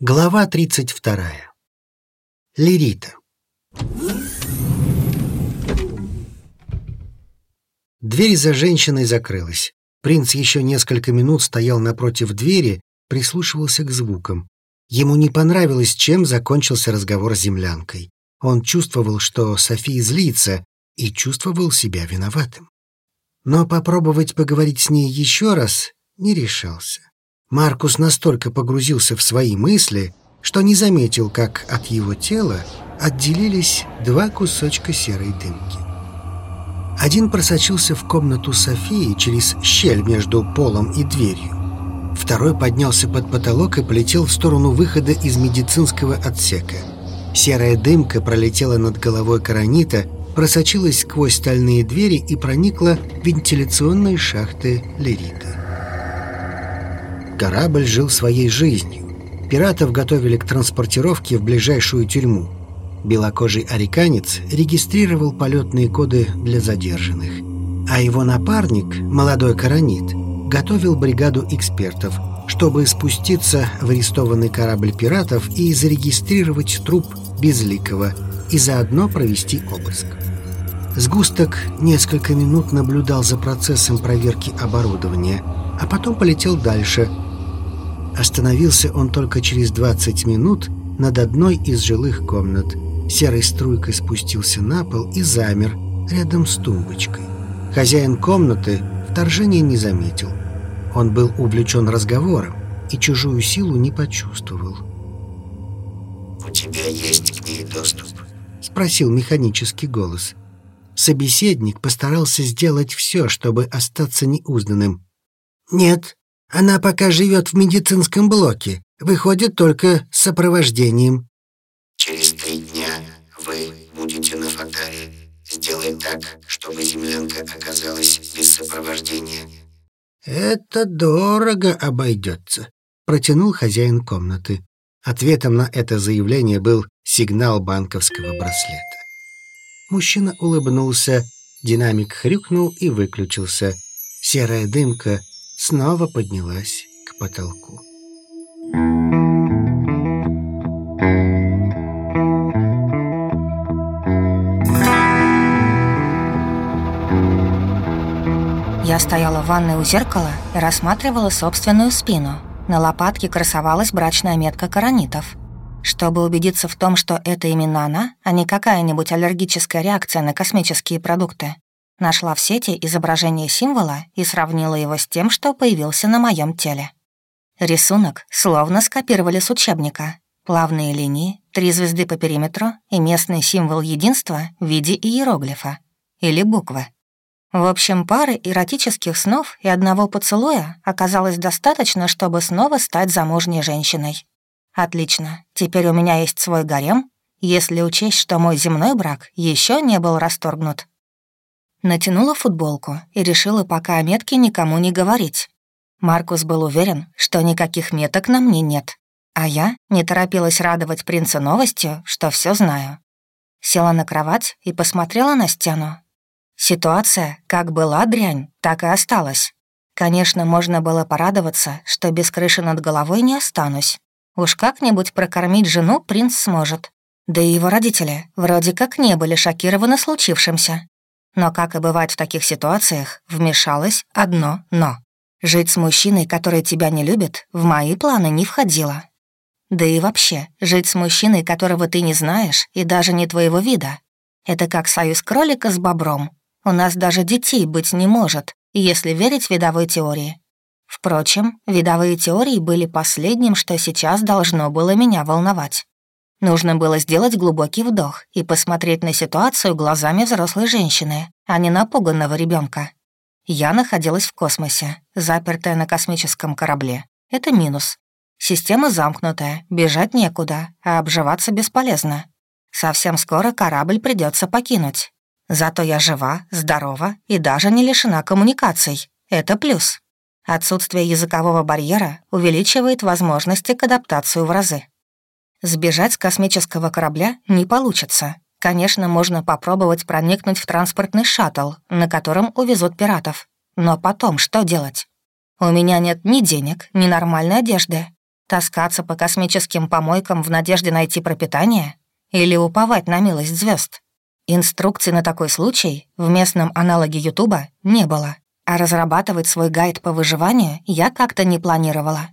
Глава 32. Лирита. Дверь за женщиной закрылась. Принц еще несколько минут стоял напротив двери, прислушивался к звукам. Ему не понравилось, чем закончился разговор с землянкой. Он чувствовал, что София злится, и чувствовал себя виноватым. Но попробовать поговорить с ней еще раз не решался. Маркус настолько погрузился в свои мысли, что не заметил, как от его тела отделились два кусочка серой дымки. Один просочился в комнату Софии через щель между полом и дверью. Второй поднялся под потолок и полетел в сторону выхода из медицинского отсека. Серая дымка пролетела над головой Каранита, просочилась сквозь стальные двери и проникла в вентиляционные шахты Лерита. Корабль жил своей жизнью. Пиратов готовили к транспортировке в ближайшую тюрьму. Белокожий ариканец регистрировал полетные коды для задержанных. А его напарник, молодой коронит, готовил бригаду экспертов, чтобы спуститься в арестованный корабль пиратов и зарегистрировать труп Безликого и заодно провести обыск. Сгусток несколько минут наблюдал за процессом проверки оборудования, а потом полетел дальше – Остановился он только через 20 минут над одной из жилых комнат. Серой струйкой спустился на пол и замер рядом с тумбочкой. Хозяин комнаты вторжения не заметил. Он был увлечен разговором и чужую силу не почувствовал. «У тебя есть к ней доступ?» — спросил механический голос. Собеседник постарался сделать все, чтобы остаться неузнанным. «Нет», она пока живет в медицинском блоке, выходит только с сопровождением. Через три дня вы будете на Фатаре. Сделай так, чтобы землянка оказалась без сопровождения. Это дорого обойдется, протянул хозяин комнаты. Ответом на это заявление был сигнал банковского браслета. Мужчина улыбнулся, динамик хрюкнул и выключился. Серая дымка снова поднялась к потолку. Я стояла в ванной у зеркала и рассматривала собственную спину. На лопатке красовалась брачная метка коронитов. Чтобы убедиться в том, что это именно она, а не какая-нибудь аллергическая реакция на космические продукты, Нашла в сети изображение символа и сравнила его с тем, что появился на моем теле. Рисунок словно скопировали с учебника. Плавные линии, три звезды по периметру и местный символ единства в виде иероглифа или буквы. В общем, пары эротических снов и одного поцелуя оказалось достаточно, чтобы снова стать замужней женщиной. Отлично, теперь у меня есть свой гарем, если учесть, что мой земной брак еще не был расторгнут. Натянула футболку и решила пока о метке никому не говорить. Маркус был уверен, что никаких меток на мне нет, а я не торопилась радовать принца новостью, что все знаю. Села на кровать и посмотрела на стену. Ситуация как была дрянь, так и осталась. Конечно, можно было порадоваться, что без крыши над головой не останусь. Уж как-нибудь прокормить жену принц сможет. Да и его родители вроде как не были шокированы случившимся. Но, как и бывает в таких ситуациях, вмешалось одно «но». Жить с мужчиной, который тебя не любит, в мои планы не входило. Да и вообще, жить с мужчиной, которого ты не знаешь и даже не твоего вида, это как союз кролика с бобром. У нас даже детей быть не может, если верить видовой теории. Впрочем, видовые теории были последним, что сейчас должно было меня волновать. Нужно было сделать глубокий вдох и посмотреть на ситуацию глазами взрослой женщины, а не напуганного ребенка. Я находилась в космосе, запертая на космическом корабле. Это минус. Система замкнутая, бежать некуда, а обживаться бесполезно. Совсем скоро корабль придется покинуть. Зато я жива, здорова и даже не лишена коммуникаций. Это плюс. Отсутствие языкового барьера увеличивает возможности к адаптации в разы. Сбежать с космического корабля не получится. Конечно, можно попробовать проникнуть в транспортный шаттл, на котором увезут пиратов. Но потом что делать? У меня нет ни денег, ни нормальной одежды. Таскаться по космическим помойкам в надежде найти пропитание? Или уповать на милость звезд? Инструкций на такой случай в местном аналоге Ютуба не было, а разрабатывать свой гайд по выживанию я как-то не планировала.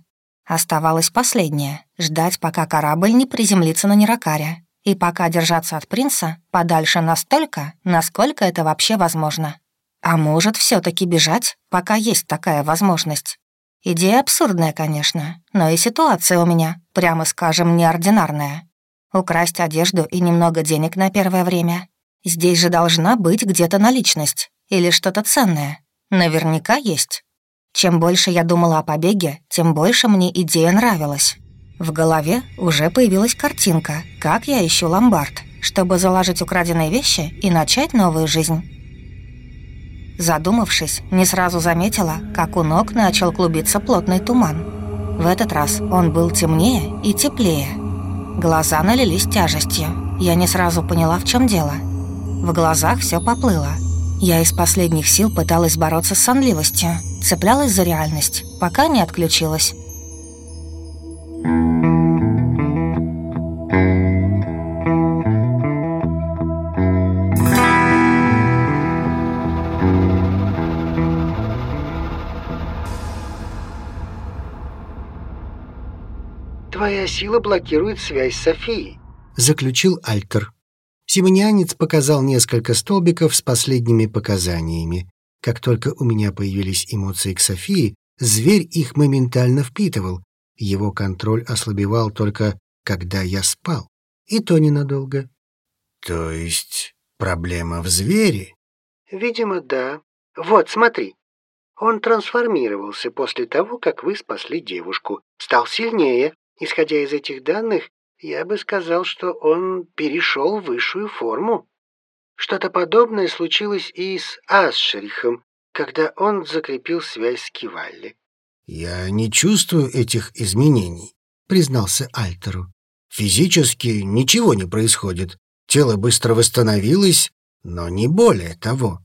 Оставалось последнее — ждать, пока корабль не приземлится на Неракаре, и пока держаться от принца подальше настолько, насколько это вообще возможно. А может, все таки бежать, пока есть такая возможность. Идея абсурдная, конечно, но и ситуация у меня, прямо скажем, неординарная. Украсть одежду и немного денег на первое время Здесь же должна быть где-то наличность или что-то ценное. Наверняка есть. Чем больше я думала о побеге, тем больше мне идея нравилась. В голове уже появилась картинка, как я ищу ломбард, чтобы заложить украденные вещи и начать новую жизнь. Задумавшись, не сразу заметила, как у ног начал клубиться плотный туман. В этот раз он был темнее и теплее. Глаза налились тяжестью. Я не сразу поняла, в чем дело — в глазах все поплыло. Я из последних сил пыталась бороться с сонливостью, цеплялась за реальность, пока не отключилась. «Твоя сила блокирует связь с Софией», — заключил Альтер. Симонянец показал несколько столбиков с последними показаниями. Как только у меня появились эмоции к Софии, зверь их моментально впитывал. Его контроль ослабевал только, когда я спал. И то ненадолго. То есть проблема в звере? Видимо, да. Вот, смотри. Он трансформировался после того, как вы спасли девушку. Стал сильнее. Исходя из этих данных, я бы сказал, что он перешел в высшую форму. Что-то подобное случилось и с Асшерихом, когда он закрепил связь с Кивалли. «Я не чувствую этих изменений», — признался Альтеру. «Физически ничего не происходит. Тело быстро восстановилось, но не более того».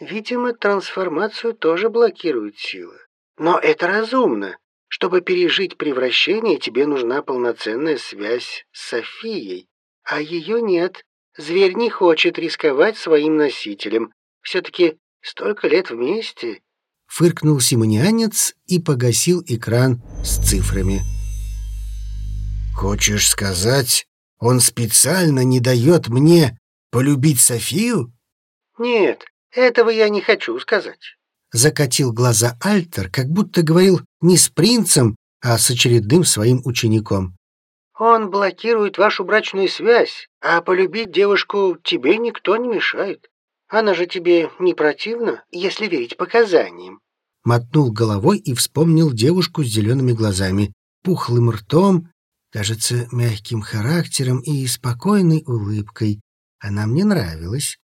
«Видимо, трансформацию тоже блокирует сила. Но это разумно. Чтобы пережить превращение, тебе нужна полноценная связь с Софией, а ее нет. Зверь не хочет рисковать своим носителем. Все-таки столько лет вместе. Фыркнул симонианец и погасил экран с цифрами. «Хочешь сказать, он специально не дает мне полюбить Софию?» «Нет, этого я не хочу сказать закатил глаза Альтер, как будто говорил не с принцем, а с очередным своим учеником. «Он блокирует вашу брачную связь, а полюбить девушку тебе никто не мешает. Она же тебе не противна, если верить показаниям». Мотнул головой и вспомнил девушку с зелеными глазами, пухлым ртом, кажется, мягким характером и спокойной улыбкой. Она мне нравилась.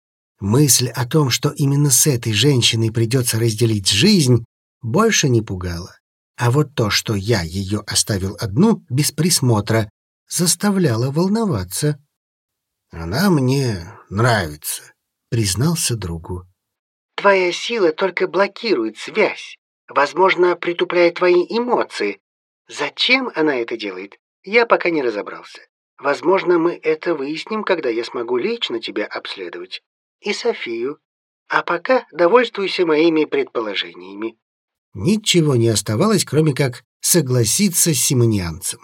Мысль о том, что именно с этой женщиной придется разделить жизнь, больше не пугала. А вот то, что я ее оставил одну, без присмотра, заставляло волноваться. «Она мне нравится», — признался другу. «Твоя сила только блокирует связь, возможно, притупляет твои эмоции. Зачем она это делает, я пока не разобрался. Возможно, мы это выясним, когда я смогу лично тебя обследовать и Софию. А пока довольствуйся моими предположениями». Ничего не оставалось, кроме как согласиться с симонианцем.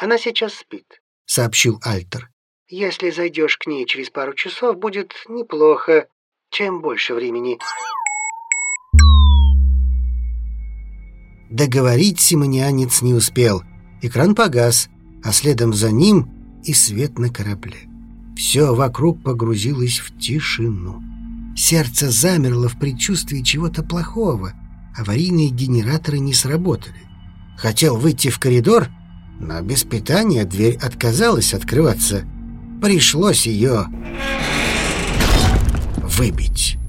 «Она сейчас спит», — сообщил Альтер. «Если зайдешь к ней через пару часов, будет неплохо. Чем больше времени...» Договорить симонианец не успел. Экран погас, а следом за ним и свет на корабле. Все вокруг погрузилось в тишину. Сердце замерло в предчувствии чего-то плохого. Аварийные генераторы не сработали. Хотел выйти в коридор, но без питания дверь отказалась открываться. Пришлось ее выбить.